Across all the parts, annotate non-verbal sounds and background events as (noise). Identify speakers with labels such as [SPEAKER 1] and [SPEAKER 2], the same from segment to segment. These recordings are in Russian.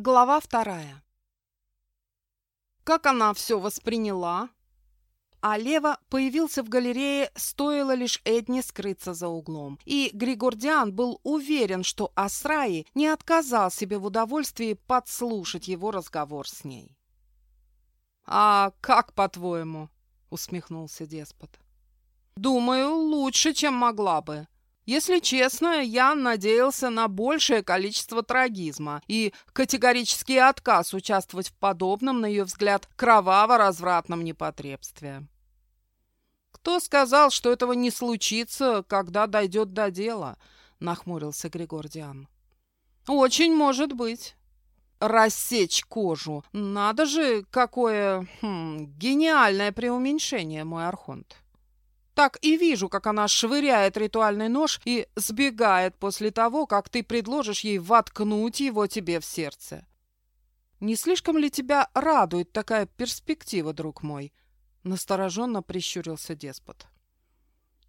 [SPEAKER 1] Глава вторая. Как она все восприняла? А Лева появился в галерее, стоило лишь Эдне скрыться за углом. И Григордиан был уверен, что Асраи не отказал себе в удовольствии подслушать его разговор с ней. «А как, по-твоему?» — усмехнулся деспот. «Думаю, лучше, чем могла бы. Если честно, я надеялся на большее количество трагизма и категорический отказ участвовать в подобном, на ее взгляд, кроваво-развратном непотребстве. «Кто сказал, что этого не случится, когда дойдет до дела?» — нахмурился Григордиан. «Очень может быть. Рассечь кожу. Надо же, какое хм, гениальное преуменьшение, мой архонт!» Так и вижу, как она швыряет ритуальный нож и сбегает после того, как ты предложишь ей воткнуть его тебе в сердце. Не слишком ли тебя радует такая перспектива, друг мой? Настороженно прищурился деспот.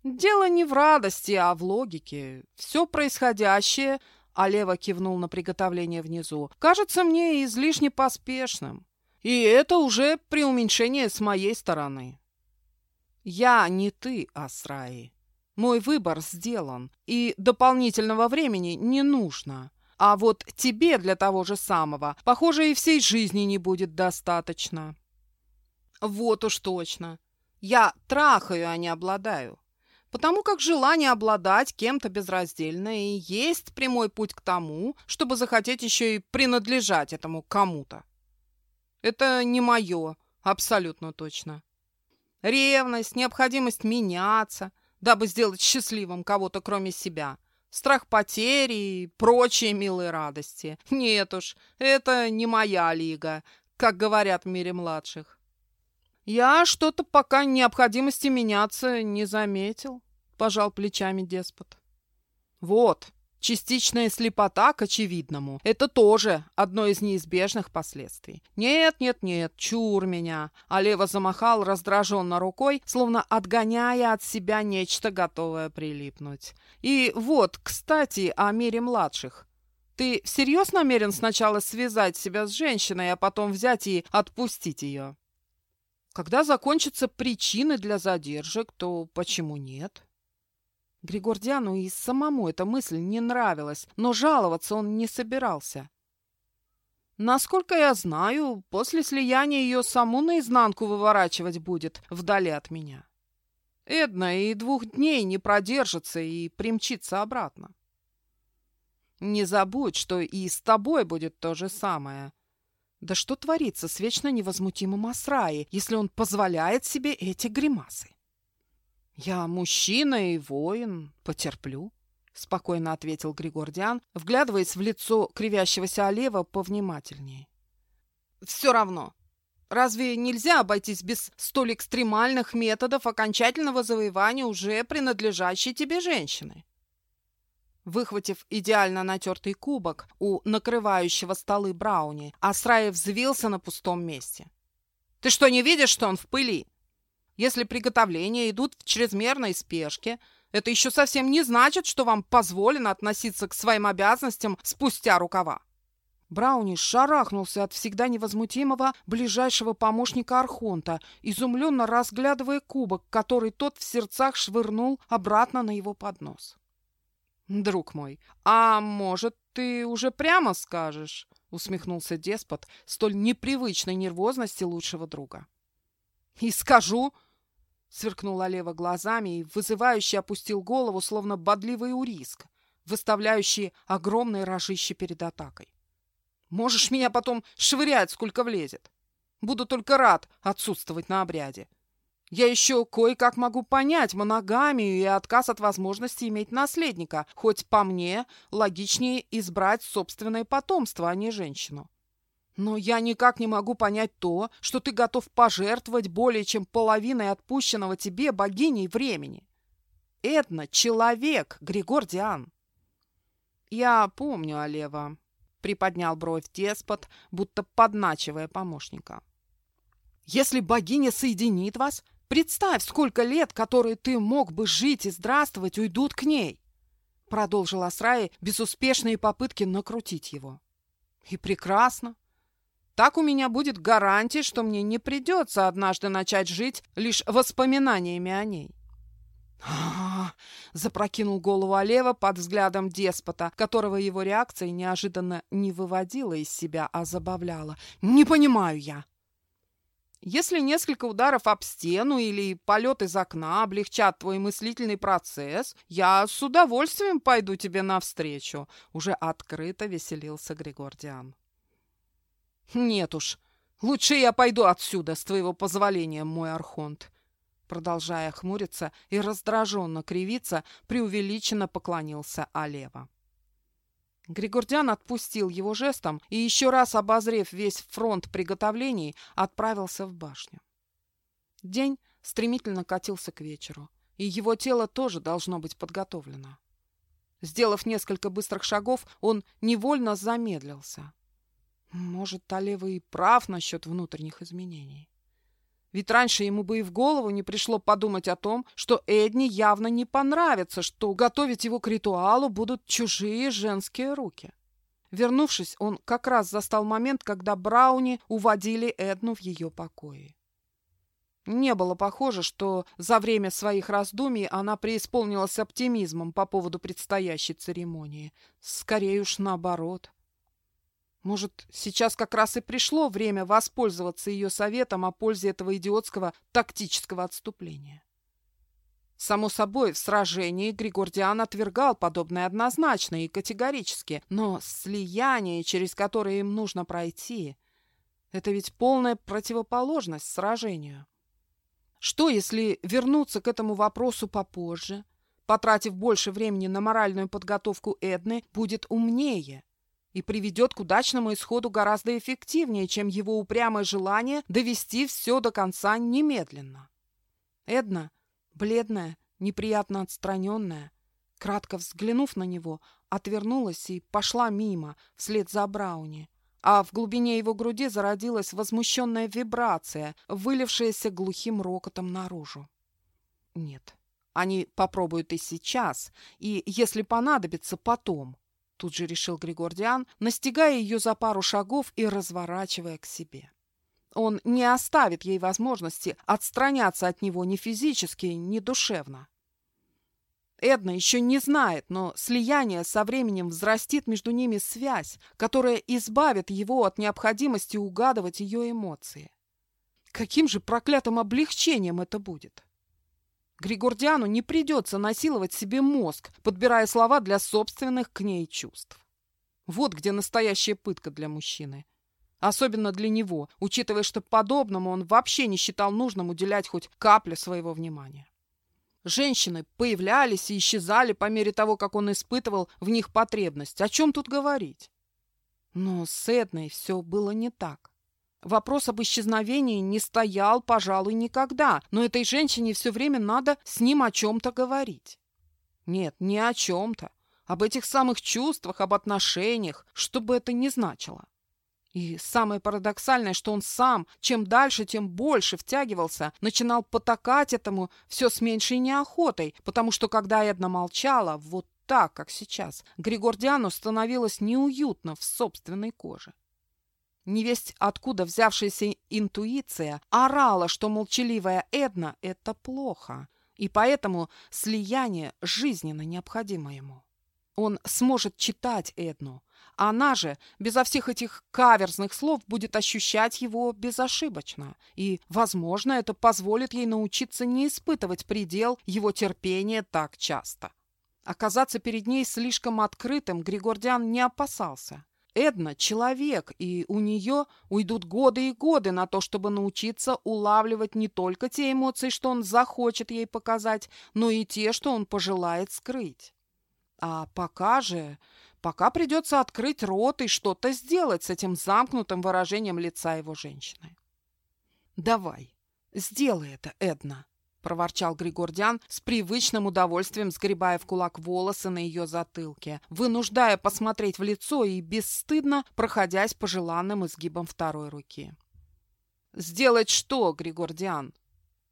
[SPEAKER 1] Дело не в радости, а в логике. Все происходящее, а Лева кивнул на приготовление внизу, кажется мне излишне поспешным. И это уже преуменьшение с моей стороны. Я не ты, Асраи. Мой выбор сделан, и дополнительного времени не нужно. А вот тебе для того же самого, похоже, и всей жизни не будет достаточно. Вот уж точно. Я трахаю, а не обладаю. Потому как желание обладать кем-то безраздельно и есть прямой путь к тому, чтобы захотеть еще и принадлежать этому кому-то. Это не мое, абсолютно точно. Ревность, необходимость меняться, дабы сделать счастливым кого-то кроме себя. Страх потери и прочие милые радости. Нет уж, это не моя лига, как говорят в мире младших. Я что-то пока необходимости меняться не заметил, пожал плечами деспот. Вот, Частичная слепота к очевидному – это тоже одно из неизбежных последствий. «Нет, нет, нет, чур меня!» А Лева замахал раздраженно рукой, словно отгоняя от себя нечто, готовое прилипнуть. «И вот, кстати, о мире младших. Ты всерьез намерен сначала связать себя с женщиной, а потом взять и отпустить ее?» Когда закончатся причины для задержек, то почему нет?» Григордиану и самому эта мысль не нравилась, но жаловаться он не собирался. Насколько я знаю, после слияния ее саму наизнанку выворачивать будет вдали от меня. Эдна и двух дней не продержится и примчится обратно. Не забудь, что и с тобой будет то же самое. Да что творится с вечно невозмутимым Асраи, если он позволяет себе эти гримасы? «Я мужчина и воин, потерплю», — спокойно ответил Григордиан, вглядываясь в лицо кривящегося Олева повнимательнее. «Все равно. Разве нельзя обойтись без столь экстремальных методов окончательного завоевания уже принадлежащей тебе женщины?» Выхватив идеально натертый кубок у накрывающего столы Брауни, Асраев взвился на пустом месте. «Ты что, не видишь, что он в пыли?» Если приготовления идут в чрезмерной спешке, это еще совсем не значит, что вам позволено относиться к своим обязанностям спустя рукава. Брауни шарахнулся от всегда невозмутимого ближайшего помощника Архонта, изумленно разглядывая кубок, который тот в сердцах швырнул обратно на его поднос. «Друг мой, а может, ты уже прямо скажешь?» — усмехнулся деспот столь непривычной нервозности лучшего друга. «И скажу!» Сверкнул Олева глазами и вызывающе опустил голову, словно бодливый уриск, выставляющий огромные рожище перед атакой. «Можешь меня потом швырять, сколько влезет. Буду только рад отсутствовать на обряде. Я еще кое-как могу понять моногамию и отказ от возможности иметь наследника, хоть по мне логичнее избрать собственное потомство, а не женщину. Но я никак не могу понять то, что ты готов пожертвовать более чем половиной отпущенного тебе богиней времени. Эдна — человек, Григор Диан. Я помню, Олева, — приподнял бровь деспот, будто подначивая помощника. Если богиня соединит вас, представь, сколько лет, которые ты мог бы жить и здравствовать, уйдут к ней. Продолжил Асраи безуспешные попытки накрутить его. И прекрасно. Так у меня будет гарантия, что мне не придется однажды начать жить лишь воспоминаниями о ней. А (gasps) запрокинул голову Олева под взглядом деспота, которого его реакция неожиданно не выводила из себя, а забавляла. «Не понимаю я!» Если несколько ударов об стену или полет из окна облегчат твой мыслительный процесс, я с удовольствием пойду тебе навстречу», — уже открыто веселился Григордиан. «Нет уж, лучше я пойду отсюда, с твоего позволения, мой архонт», продолжая хмуриться и раздраженно кривиться, преувеличенно поклонился Алева. Григордян отпустил его жестом и, еще раз обозрев весь фронт приготовлений, отправился в башню. День стремительно катился к вечеру, и его тело тоже должно быть подготовлено. Сделав несколько быстрых шагов, он невольно замедлился. Может, Талева и прав насчет внутренних изменений. Ведь раньше ему бы и в голову не пришло подумать о том, что Эдни явно не понравится, что готовить его к ритуалу будут чужие женские руки. Вернувшись, он как раз застал момент, когда Брауни уводили Эдну в ее покои. Не было похоже, что за время своих раздумий она преисполнилась оптимизмом по поводу предстоящей церемонии. Скорее уж наоборот. Может, сейчас как раз и пришло время воспользоваться ее советом о пользе этого идиотского тактического отступления. Само собой, в сражении Григордиан отвергал подобное однозначно и категорически, но слияние, через которое им нужно пройти, это ведь полная противоположность сражению. Что, если вернуться к этому вопросу попозже, потратив больше времени на моральную подготовку Эдны, будет умнее – и приведет к удачному исходу гораздо эффективнее, чем его упрямое желание довести все до конца немедленно. Эдна, бледная, неприятно отстраненная, кратко взглянув на него, отвернулась и пошла мимо, вслед за Брауни, а в глубине его груди зародилась возмущенная вибрация, вылившаяся глухим рокотом наружу. Нет, они попробуют и сейчас, и, если понадобится, потом. Тут же решил Григордиан, настигая ее за пару шагов и разворачивая к себе. Он не оставит ей возможности отстраняться от него ни физически, ни душевно. Эдна еще не знает, но слияние со временем взрастит между ними связь, которая избавит его от необходимости угадывать ее эмоции. Каким же проклятым облегчением это будет? Григордиану не придется насиловать себе мозг, подбирая слова для собственных к ней чувств. Вот где настоящая пытка для мужчины. Особенно для него, учитывая, что подобному он вообще не считал нужным уделять хоть каплю своего внимания. Женщины появлялись и исчезали по мере того, как он испытывал в них потребность. О чем тут говорить? Но с Эдной все было не так. Вопрос об исчезновении не стоял, пожалуй, никогда, но этой женщине все время надо с ним о чем-то говорить. Нет, не о чем-то, об этих самых чувствах, об отношениях, что бы это ни значило. И самое парадоксальное, что он сам, чем дальше, тем больше втягивался, начинал потакать этому все с меньшей неохотой, потому что, когда Эдна молчала, вот так, как сейчас, Григордиану становилось неуютно в собственной коже. Невесть, откуда взявшаяся интуиция, орала, что молчаливая Эдна – это плохо, и поэтому слияние жизненно необходимо ему. Он сможет читать Эдну, она же, безо всех этих каверзных слов, будет ощущать его безошибочно, и, возможно, это позволит ей научиться не испытывать предел его терпения так часто. Оказаться перед ней слишком открытым Григордиан не опасался. Эдна – человек, и у нее уйдут годы и годы на то, чтобы научиться улавливать не только те эмоции, что он захочет ей показать, но и те, что он пожелает скрыть. А пока же, пока придется открыть рот и что-то сделать с этим замкнутым выражением лица его женщины. «Давай, сделай это, Эдна», — проворчал Григордян с привычным удовольствием, сгребая в кулак волосы на ее затылке, вынуждая посмотреть в лицо и бесстыдно проходясь по желанным изгибам второй руки. «Сделать что, Григордиан?»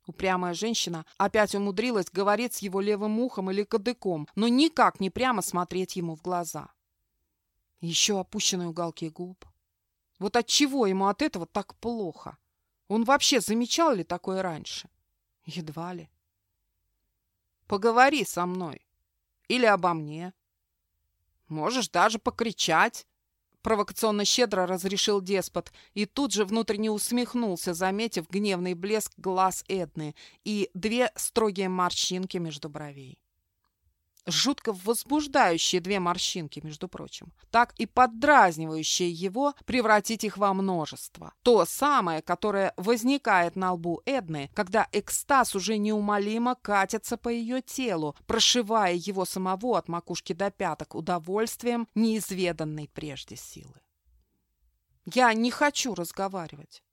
[SPEAKER 1] Упрямая женщина опять умудрилась говорить с его левым ухом или кадыком, но никак не прямо смотреть ему в глаза. Еще опущенные уголки губ. Вот от чего ему от этого так плохо? Он вообще замечал ли такое раньше? Едва ли. Поговори со мной. Или обо мне. Можешь даже покричать. Провокационно щедро разрешил деспот и тут же внутренне усмехнулся, заметив гневный блеск глаз Эдны и две строгие морщинки между бровей жутко возбуждающие две морщинки, между прочим, так и поддразнивающие его превратить их во множество. То самое, которое возникает на лбу Эдны, когда экстаз уже неумолимо катится по ее телу, прошивая его самого от макушки до пяток удовольствием неизведанной прежде силы. «Я не хочу разговаривать».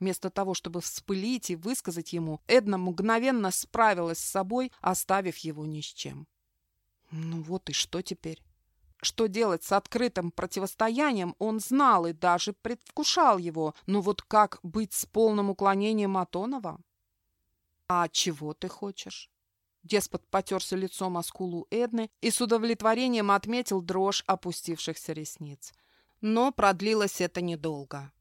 [SPEAKER 1] Вместо того, чтобы вспылить и высказать ему, Эдна мгновенно справилась с собой, оставив его ни с чем. Ну вот и что теперь? Что делать с открытым противостоянием, он знал и даже предвкушал его, но вот как быть с полным уклонением Атонова? А чего ты хочешь? Деспот потерся лицом о скулу Эдны и с удовлетворением отметил дрожь опустившихся ресниц. Но продлилось это недолго.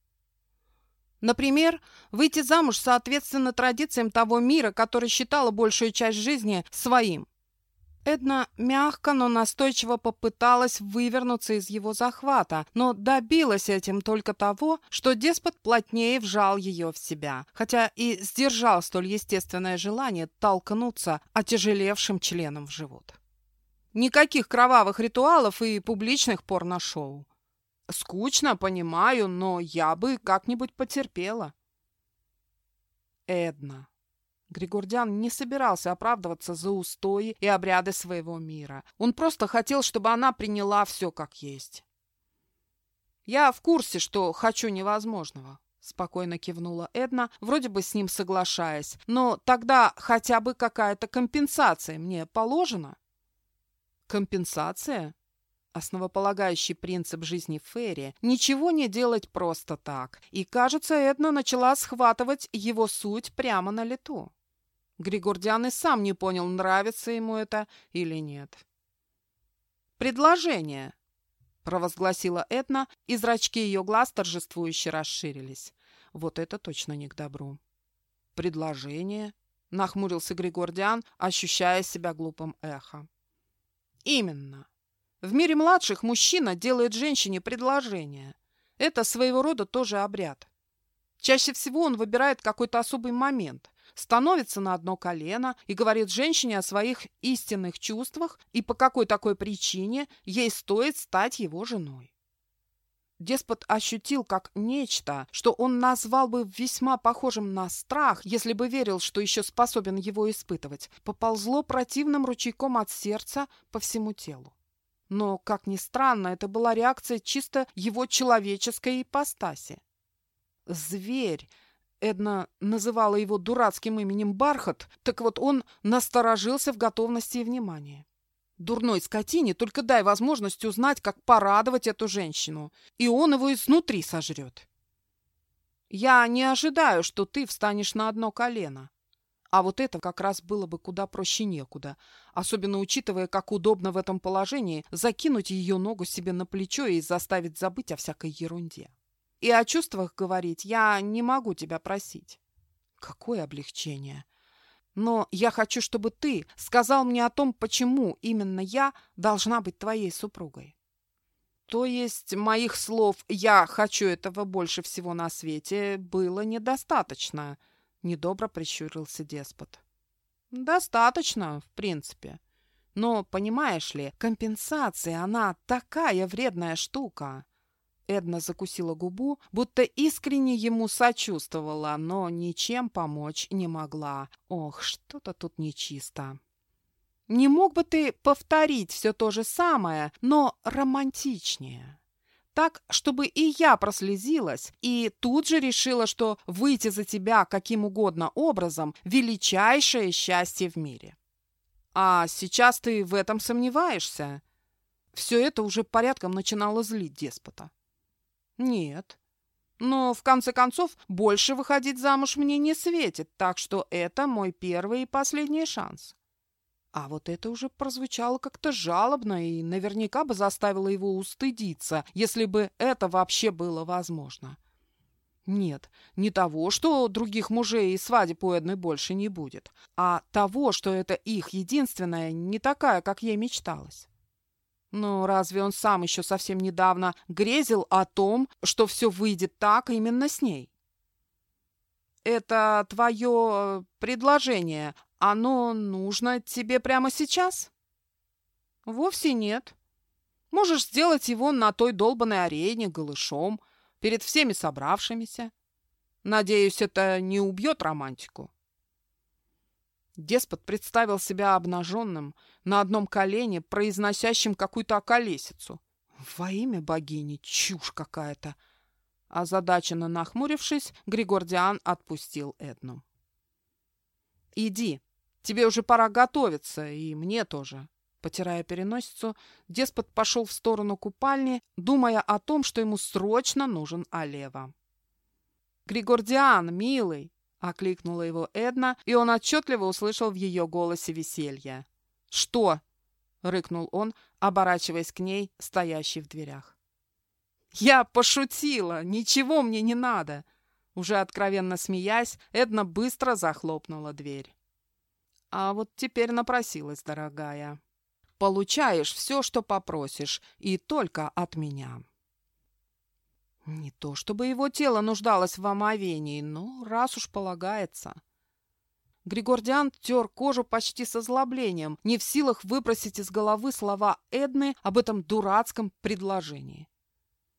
[SPEAKER 1] Например, выйти замуж соответственно традициям того мира, который считала большую часть жизни своим. Эдна мягко, но настойчиво попыталась вывернуться из его захвата, но добилась этим только того, что деспот плотнее вжал ее в себя, хотя и сдержал столь естественное желание толкнуться отяжелевшим членом в живот. Никаких кровавых ритуалов и публичных порношоу. Скучно, понимаю, но я бы как-нибудь потерпела. Эдна. Григордян не собирался оправдываться за устои и обряды своего мира. Он просто хотел, чтобы она приняла все как есть. «Я в курсе, что хочу невозможного», — спокойно кивнула Эдна, вроде бы с ним соглашаясь. «Но тогда хотя бы какая-то компенсация мне положена?» «Компенсация?» Основополагающий принцип жизни Ферри – ничего не делать просто так. И, кажется, Эдна начала схватывать его суть прямо на лету. Григордиан и сам не понял, нравится ему это или нет. «Предложение!» – провозгласила Этна, и зрачки ее глаз торжествующе расширились. Вот это точно не к добру. «Предложение?» – нахмурился Григордиан, ощущая себя глупым эхо. «Именно. В мире младших мужчина делает женщине предложение. Это своего рода тоже обряд. Чаще всего он выбирает какой-то особый момент, становится на одно колено и говорит женщине о своих истинных чувствах и по какой такой причине ей стоит стать его женой. Деспот ощутил как нечто, что он назвал бы весьма похожим на страх, если бы верил, что еще способен его испытывать, поползло противным ручейком от сердца по всему телу. Но, как ни странно, это была реакция чисто его человеческой ипостаси. Зверь, Эдна называла его дурацким именем Бархат, так вот он насторожился в готовности и внимании. Дурной скотине только дай возможность узнать, как порадовать эту женщину, и он его изнутри сожрет. Я не ожидаю, что ты встанешь на одно колено. А вот это как раз было бы куда проще некуда, особенно учитывая, как удобно в этом положении закинуть ее ногу себе на плечо и заставить забыть о всякой ерунде. И о чувствах говорить я не могу тебя просить. Какое облегчение. Но я хочу, чтобы ты сказал мне о том, почему именно я должна быть твоей супругой. То есть моих слов «я хочу этого больше всего на свете» было недостаточно, недобро прищурился деспот. Достаточно, в принципе. Но, понимаешь ли, компенсация, она такая вредная штука. Эдна закусила губу, будто искренне ему сочувствовала, но ничем помочь не могла. Ох, что-то тут нечисто. Не мог бы ты повторить все то же самое, но романтичнее? Так, чтобы и я прослезилась, и тут же решила, что выйти за тебя каким угодно образом – величайшее счастье в мире. А сейчас ты в этом сомневаешься? Все это уже порядком начинало злить деспота. Нет. Но, в конце концов, больше выходить замуж мне не светит, так что это мой первый и последний шанс. А вот это уже прозвучало как-то жалобно и наверняка бы заставило его устыдиться, если бы это вообще было возможно. Нет, не того, что других мужей и свадеб у Эдны больше не будет, а того, что это их единственная, не такая, как ей мечталось. Но разве он сам еще совсем недавно грезил о том, что все выйдет так именно с ней? Это твое предложение, оно нужно тебе прямо сейчас? Вовсе нет. Можешь сделать его на той долбанной арене голышом, перед всеми собравшимися. Надеюсь, это не убьет романтику. Деспот представил себя обнаженным, на одном колене, произносящим какую-то околесицу. Во имя богини, чушь какая-то. Озадаченно нахмурившись, Григордиан отпустил Эдну. «Иди, тебе уже пора готовиться, и мне тоже». Потирая переносицу, деспот пошел в сторону купальни, думая о том, что ему срочно нужен Алева. «Григордиан, милый!» — окликнула его Эдна, и он отчетливо услышал в ее голосе веселье. «Что?» — рыкнул он, оборачиваясь к ней, стоящей в дверях. «Я пошутила! Ничего мне не надо!» Уже откровенно смеясь, Эдна быстро захлопнула дверь. «А вот теперь напросилась, дорогая. Получаешь все, что попросишь, и только от меня». Не то чтобы его тело нуждалось в омовении, но раз уж полагается. Григордиан тер кожу почти с озлоблением, не в силах выбросить из головы слова Эдны об этом дурацком предложении.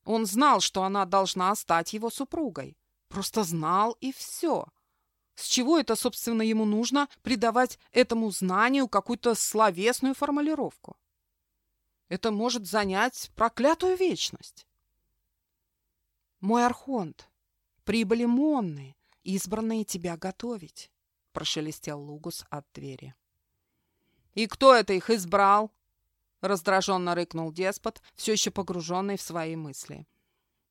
[SPEAKER 1] Он знал, что она должна стать его супругой. Просто знал и все. С чего это, собственно, ему нужно придавать этому знанию какую-то словесную формулировку? Это может занять проклятую вечность. «Мой архонт, прибыли Монны, избранные тебя готовить», — прошелестел Лугус от двери. «И кто это их избрал?» — раздраженно рыкнул деспот, все еще погруженный в свои мысли.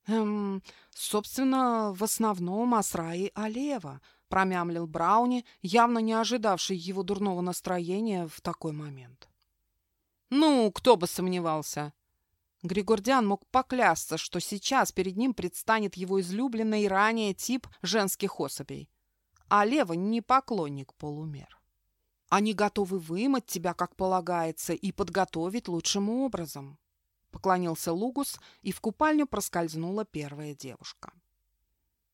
[SPEAKER 1] «Эм, собственно, в основном Асраи Алева», — промямлил Брауни, явно не ожидавший его дурного настроения в такой момент. «Ну, кто бы сомневался!» Григордиан мог поклясться, что сейчас перед ним предстанет его излюбленный ранее тип женских особей. А Лева не поклонник полумер. Они готовы вымыть тебя, как полагается, и подготовить лучшим образом. Поклонился Лугус, и в купальню проскользнула первая девушка.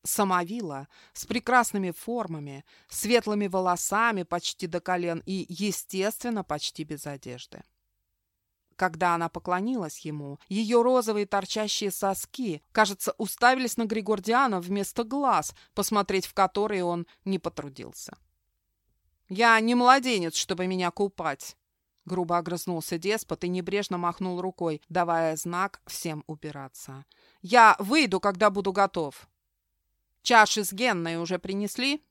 [SPEAKER 1] Самовила с прекрасными формами, светлыми волосами почти до колен и, естественно, почти без одежды. Когда она поклонилась ему, ее розовые торчащие соски, кажется, уставились на Григордиана вместо глаз, посмотреть в которые он не потрудился. «Я не младенец, чтобы меня купать!» Грубо огрызнулся деспот и небрежно махнул рукой, давая знак всем убираться. «Я выйду, когда буду готов!» «Чаши с генной уже принесли?»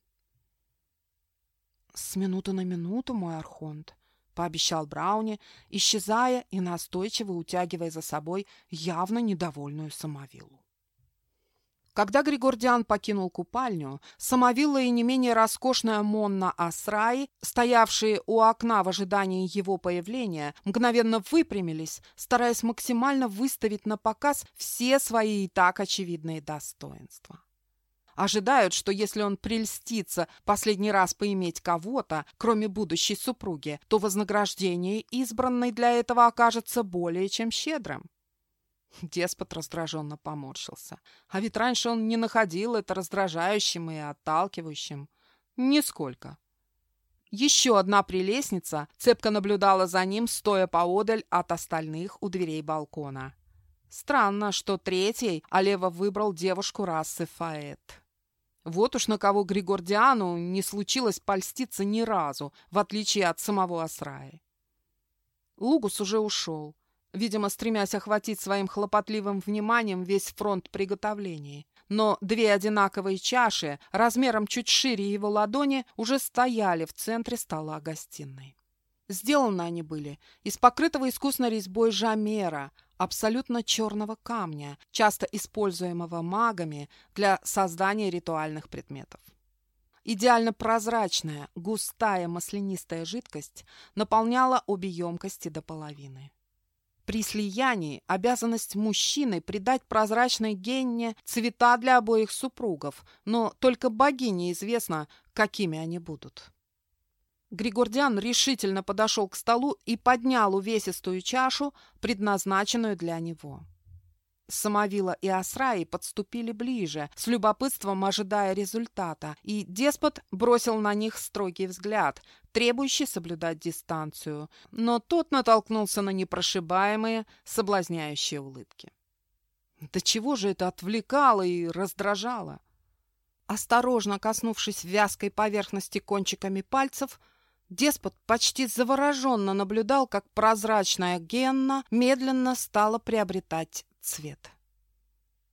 [SPEAKER 1] «С минуты на минуту, мой архонт», пообещал Брауни, исчезая и настойчиво утягивая за собой явно недовольную самовиллу. Когда Григордиан покинул купальню, самовилла и не менее роскошная Монна Асраи, стоявшие у окна в ожидании его появления, мгновенно выпрямились, стараясь максимально выставить на показ все свои и так очевидные достоинства. Ожидают, что если он прельстится последний раз поиметь кого-то, кроме будущей супруги, то вознаграждение избранной для этого окажется более чем щедрым. Деспот раздраженно поморщился. А ведь раньше он не находил это раздражающим и отталкивающим. Нисколько. Еще одна прелестница цепко наблюдала за ним, стоя поодаль от остальных у дверей балкона. Странно, что третий Алева выбрал девушку расы Фаэт. Вот уж на кого Григордиану не случилось польститься ни разу, в отличие от самого Асраи. Лугус уже ушел, видимо, стремясь охватить своим хлопотливым вниманием весь фронт приготовлений. Но две одинаковые чаши, размером чуть шире его ладони, уже стояли в центре стола гостиной. Сделаны они были из покрытого искусной резьбой жамера, абсолютно черного камня, часто используемого магами для создания ритуальных предметов. идеально прозрачная, густая маслянистая жидкость наполняла обе емкости до половины. При слиянии обязанность мужчины придать прозрачной генне цвета для обоих супругов, но только богине известно, какими они будут. Григордиан решительно подошел к столу и поднял увесистую чашу, предназначенную для него. Самовила и Асраи подступили ближе, с любопытством ожидая результата, и деспот бросил на них строгий взгляд, требующий соблюдать дистанцию, но тот натолкнулся на непрошибаемые, соблазняющие улыбки. До чего же это отвлекало и раздражало? Осторожно коснувшись вязкой поверхности кончиками пальцев, деспот почти завороженно наблюдал, как прозрачная генна медленно стала приобретать цвет.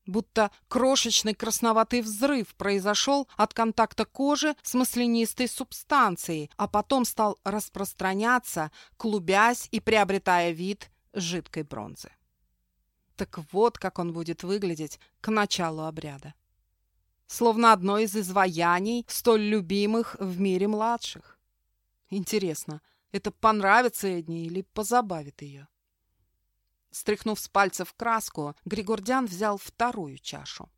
[SPEAKER 1] Будто крошечный красноватый взрыв произошел от контакта кожи с маслянистой субстанцией, а потом стал распространяться, клубясь и приобретая вид жидкой бронзы. Так вот, как он будет выглядеть к началу обряда. Словно одно из изваяний, столь любимых в мире младших. Интересно, это понравится Эдне или позабавит ее? Стряхнув с пальцев краску, Григордян взял вторую чашу.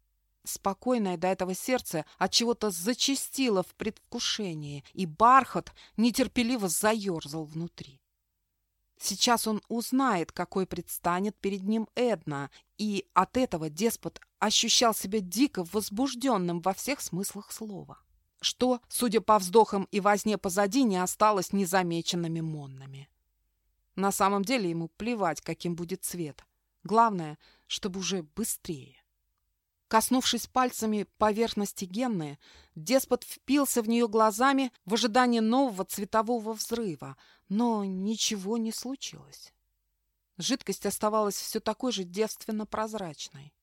[SPEAKER 1] Спокойное до этого сердце от чего-то зачастило в предвкушении, и бархат нетерпеливо заерзал внутри. Сейчас он узнает, какой предстанет перед ним Эдна, и от этого деспот ощущал себя дико возбужденным во всех смыслах слова, что, судя по вздохам и возне позади, не осталось незамеченными Моннами. На самом деле ему плевать, каким будет цвет. Главное, чтобы уже быстрее. Коснувшись пальцами поверхности Генны, деспот впился в нее глазами в ожидании нового цветового взрыва, но ничего не случилось. Жидкость оставалась все такой же девственно прозрачной.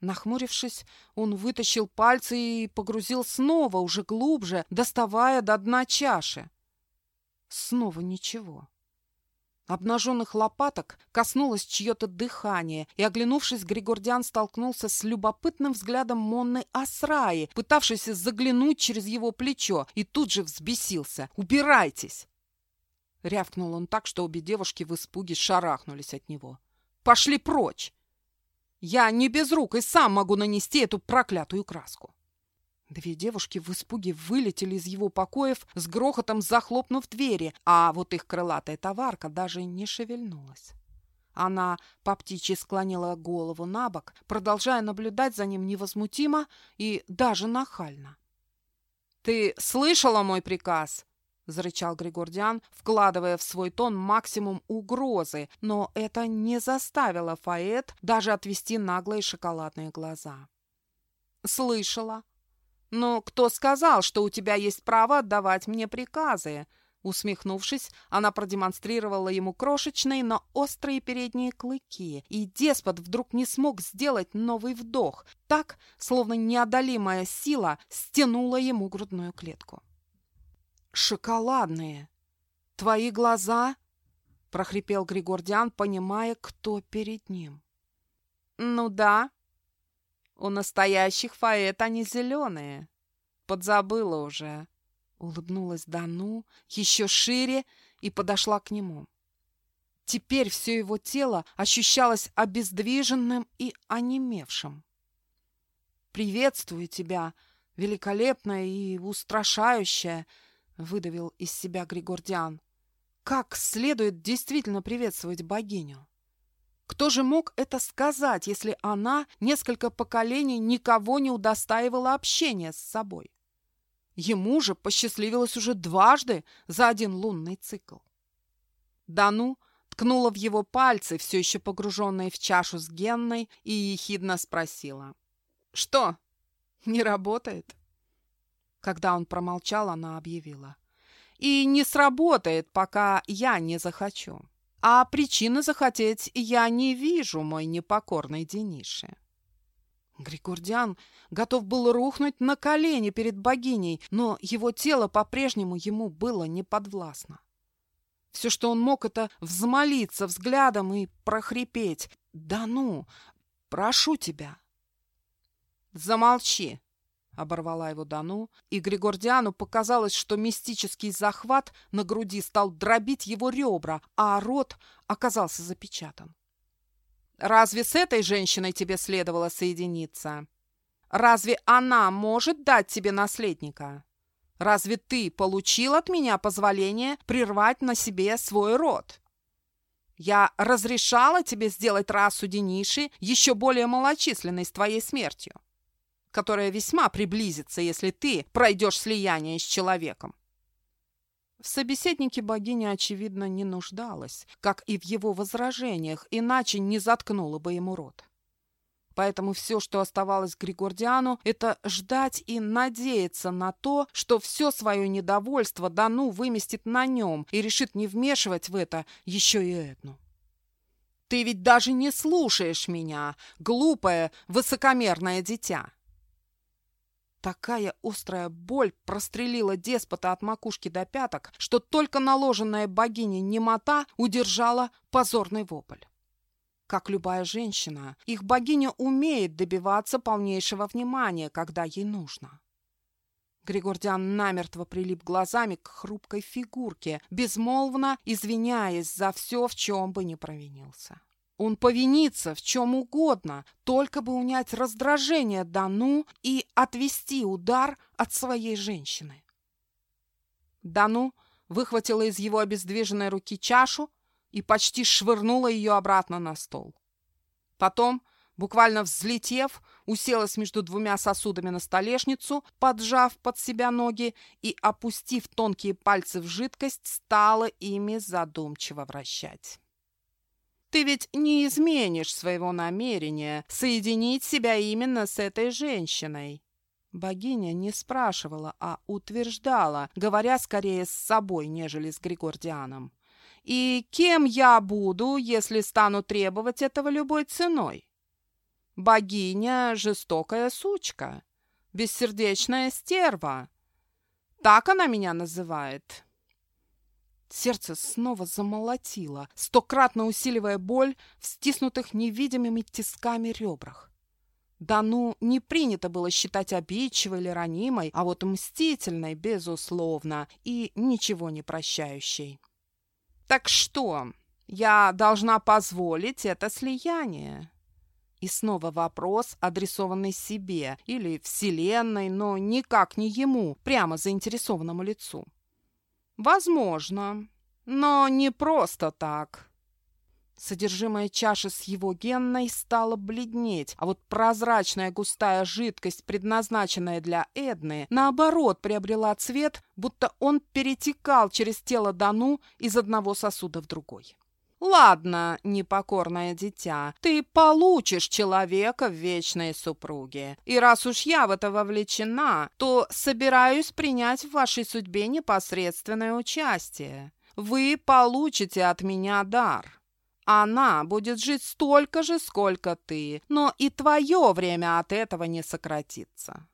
[SPEAKER 1] Нахмурившись, он вытащил пальцы и погрузил снова, уже глубже, доставая до дна чаши. Снова ничего. Обнаженных лопаток коснулось чье-то дыхание, и, оглянувшись, Григордиан столкнулся с любопытным взглядом Монны Асраи, пытавшейся заглянуть через его плечо, и тут же взбесился. «Убирайтесь!» Рявкнул он так, что обе девушки в испуге шарахнулись от него. «Пошли прочь! Я не без рук и сам могу нанести эту проклятую краску!» Две девушки в испуге вылетели из его покоев, с грохотом захлопнув двери, а вот их крылатая товарка даже не шевельнулась. Она по птичьи склонила голову на бок, продолжая наблюдать за ним невозмутимо и даже нахально. «Ты слышала мой приказ?» — зарычал Григордиан, вкладывая в свой тон максимум угрозы, но это не заставило Фаэт даже отвести наглые шоколадные глаза. «Слышала», «Но кто сказал, что у тебя есть право отдавать мне приказы?» Усмехнувшись, она продемонстрировала ему крошечные, но острые передние клыки, и деспот вдруг не смог сделать новый вдох, так, словно неодолимая сила стянула ему грудную клетку. «Шоколадные! Твои глаза?» — прохрипел Григордиан, понимая, кто перед ним. «Ну да», у настоящих фаэт они зеленые. Подзабыла уже. Улыбнулась Дану еще шире и подошла к нему. Теперь все его тело ощущалось обездвиженным и онемевшим. «Приветствую тебя, великолепная и устрашающая!» — выдавил из себя Григордиан. «Как следует действительно приветствовать богиню?» Кто же мог это сказать, если она несколько поколений никого не удостаивала общения с собой? Ему же посчастливилось уже дважды за один лунный цикл. Дану ткнула в его пальцы, все еще погруженные в чашу с генной, и ехидно спросила. «Что, не работает?» Когда он промолчал, она объявила. «И не сработает, пока я не захочу». А причины захотеть я не вижу, мой непокорный Денише. Григордиан готов был рухнуть на колени перед богиней, но его тело по-прежнему ему было неподвластно. Все, что он мог, это взмолиться взглядом и прохрипеть. «Да ну, прошу тебя!» «Замолчи!» — оборвала его Дану, и Григордиану показалось, что мистический захват на груди стал дробить его ребра, а рот оказался запечатан. «Разве с этой женщиной тебе следовало соединиться? Разве она может дать тебе наследника? Разве ты получил от меня позволение прервать на себе свой род?» Я разрешала тебе сделать расу Дениши еще более малочисленной с твоей смертью которая весьма приблизится, если ты пройдешь слияние с человеком. В собеседнике богиня, очевидно, не нуждалась, как и в его возражениях, иначе не заткнула бы ему рот. Поэтому все, что оставалось Григордиану, это ждать и надеяться на то, что все свое недовольство Дану выместит на нем и решит не вмешивать в это еще и Эдну. «Ты ведь даже не слушаешь меня, глупое, высокомерное дитя!» Такая острая боль прострелила деспота от макушки до пяток, что только наложенная богиней немота удержала позорный вопль. Как любая женщина, их богиня умеет добиваться полнейшего внимания, когда ей нужно. Григордиан намертво прилип глазами к хрупкой фигурке, безмолвно извиняясь за все, в чем бы не провинился. Он повинится в чем угодно, только бы унять раздражение Дану и отвести удар от своей женщины. Дану выхватила из его обездвиженной руки чашу и почти швырнула ее обратно на стол. Потом, буквально взлетев, уселась между двумя сосудами на столешницу, поджав под себя ноги и, опустив тонкие пальцы в жидкость, стала ими задумчиво вращать. Ты ведь не изменишь своего намерения соединить себя именно с этой женщиной. Богиня не спрашивала, а утверждала, говоря скорее с собой, нежели с Григордианом. И кем я буду, если стану требовать этого любой ценой? Богиня — жестокая сучка, бессердечная стерва. Так она меня называет. Сердце снова замолотило, стократно усиливая боль в стиснутых невидимыми тисками ребрах. Да ну, не принято было считать обидчивой или ранимой, а вот мстительной, безусловно, и ничего не прощающей. «Так что, я должна позволить это слияние?» И снова вопрос, адресованный себе или Вселенной, но никак не ему, прямо заинтересованному лицу. Возможно, но не просто так. Содержимое чаши с его генной стало бледнеть, а вот прозрачная густая жидкость, предназначенная для Эдны, наоборот приобрела цвет, будто он перетекал через тело Дану из одного сосуда в другой. «Ладно, непокорное дитя, ты получишь человека в вечной супруге. И раз уж я в это вовлечена, то собираюсь принять в вашей судьбе непосредственное участие. Вы получите от меня дар. Она будет жить столько же, сколько ты, но и твое время от этого не сократится».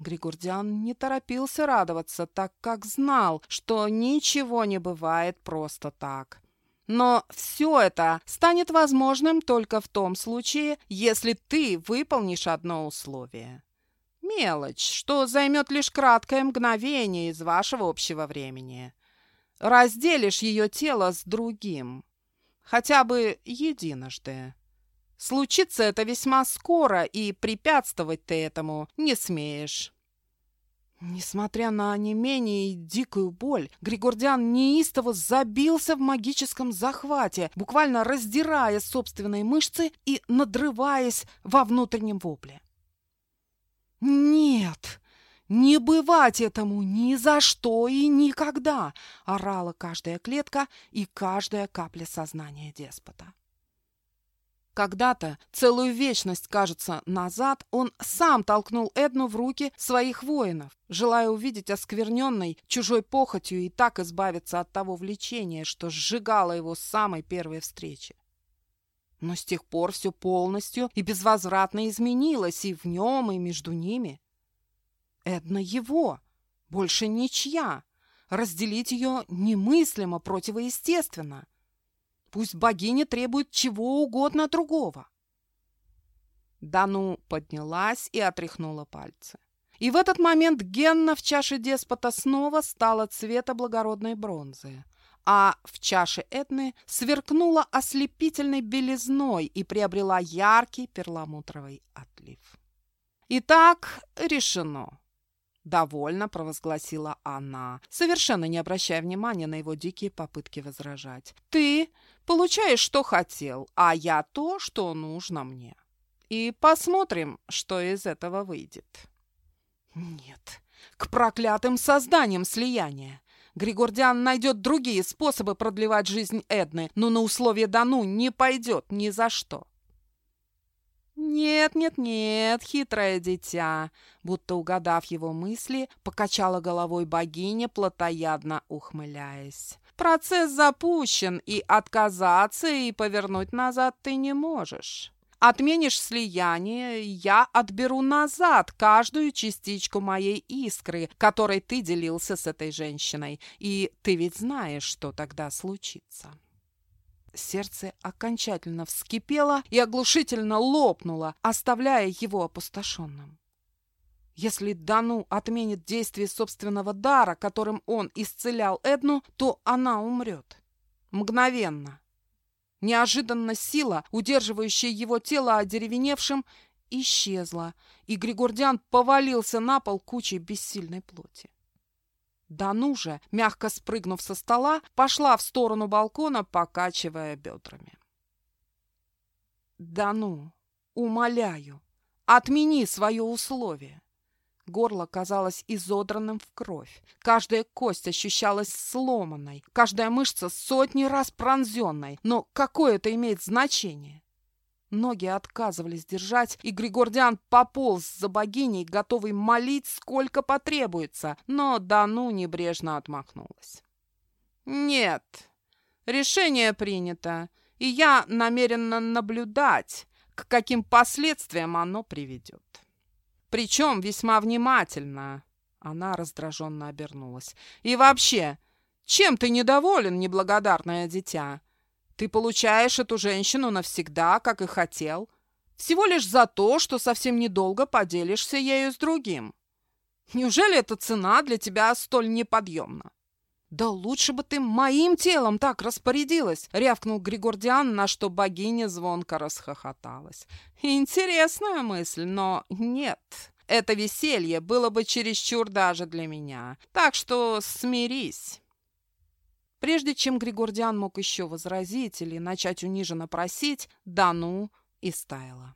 [SPEAKER 1] Григордиан не торопился радоваться, так как знал, что ничего не бывает просто так. Но все это станет возможным только в том случае, если ты выполнишь одно условие. Мелочь, что займет лишь краткое мгновение из вашего общего времени. Разделишь ее тело с другим. Хотя бы единожды. Случится это весьма скоро, и препятствовать ты этому не смеешь. Несмотря на онемение и дикую боль, Григордиан неистово забился в магическом захвате, буквально раздирая собственные мышцы и надрываясь во внутреннем вопле. «Нет, не бывать этому ни за что и никогда!» — орала каждая клетка и каждая капля сознания деспота. Когда-то, целую вечность, кажется, назад, он сам толкнул Эдну в руки своих воинов, желая увидеть оскверненной чужой похотью и так избавиться от того влечения, что сжигало его с самой первой встречи. Но с тех пор все полностью и безвозвратно изменилось и в нем, и между ними. Эдна его, больше ничья. Разделить ее немыслимо противоестественно. Пусть богиня требует чего угодно другого. Дану поднялась и отряхнула пальцы. И в этот момент Генна в чаше деспота снова стала цвета благородной бронзы, а в чаше Этны сверкнула ослепительной белизной и приобрела яркий перламутровый отлив. Итак, решено. «Довольно», — провозгласила она, совершенно не обращая внимания на его дикие попытки возражать. «Ты получаешь, что хотел, а я то, что нужно мне. И посмотрим, что из этого выйдет». «Нет, к проклятым созданиям слияния. Григордиан найдет другие способы продлевать жизнь Эдны, но на условие Дану не пойдет ни за что. «Нет, нет, нет, хитрое дитя!» Будто угадав его мысли, покачала головой богиня, плотоядно ухмыляясь. «Процесс запущен, и отказаться и повернуть назад ты не можешь. Отменишь слияние, я отберу назад каждую частичку моей искры, которой ты делился с этой женщиной, и ты ведь знаешь, что тогда случится». Сердце окончательно вскипело и оглушительно лопнуло, оставляя его опустошенным. Если Дану отменит действие собственного дара, которым он исцелял Эдну, то она умрет. Мгновенно. Неожиданно сила, удерживающая его тело одеревеневшим, исчезла, и Григордиан повалился на пол кучей бессильной плоти. Дану же, мягко спрыгнув со стола, пошла в сторону балкона, покачивая бедрами. «Дану, умоляю, отмени свое условие!» Горло казалось изодранным в кровь. Каждая кость ощущалась сломанной, каждая мышца сотни раз пронзенной. Но какое это имеет значение? Ноги отказывались держать, и Григордиан пополз за богиней, готовый молить, сколько потребуется, но Дану небрежно отмахнулась. «Нет, решение принято, и я намерена наблюдать, к каким последствиям оно приведет. Причем весьма внимательно». Она раздраженно обернулась. «И вообще, чем ты недоволен, неблагодарное дитя?» Ты получаешь эту женщину навсегда, как и хотел, всего лишь за то, что совсем недолго поделишься ею с другим. Неужели эта цена для тебя столь неподъемна? «Да лучше бы ты моим телом так распорядилась!» — рявкнул Григордиан, на что богиня звонко расхохоталась. «Интересная мысль, но нет, это веселье было бы чересчур даже для меня, так что смирись!» Прежде чем Григордиан мог еще возразить или начать униженно просить, да ну и стаяла.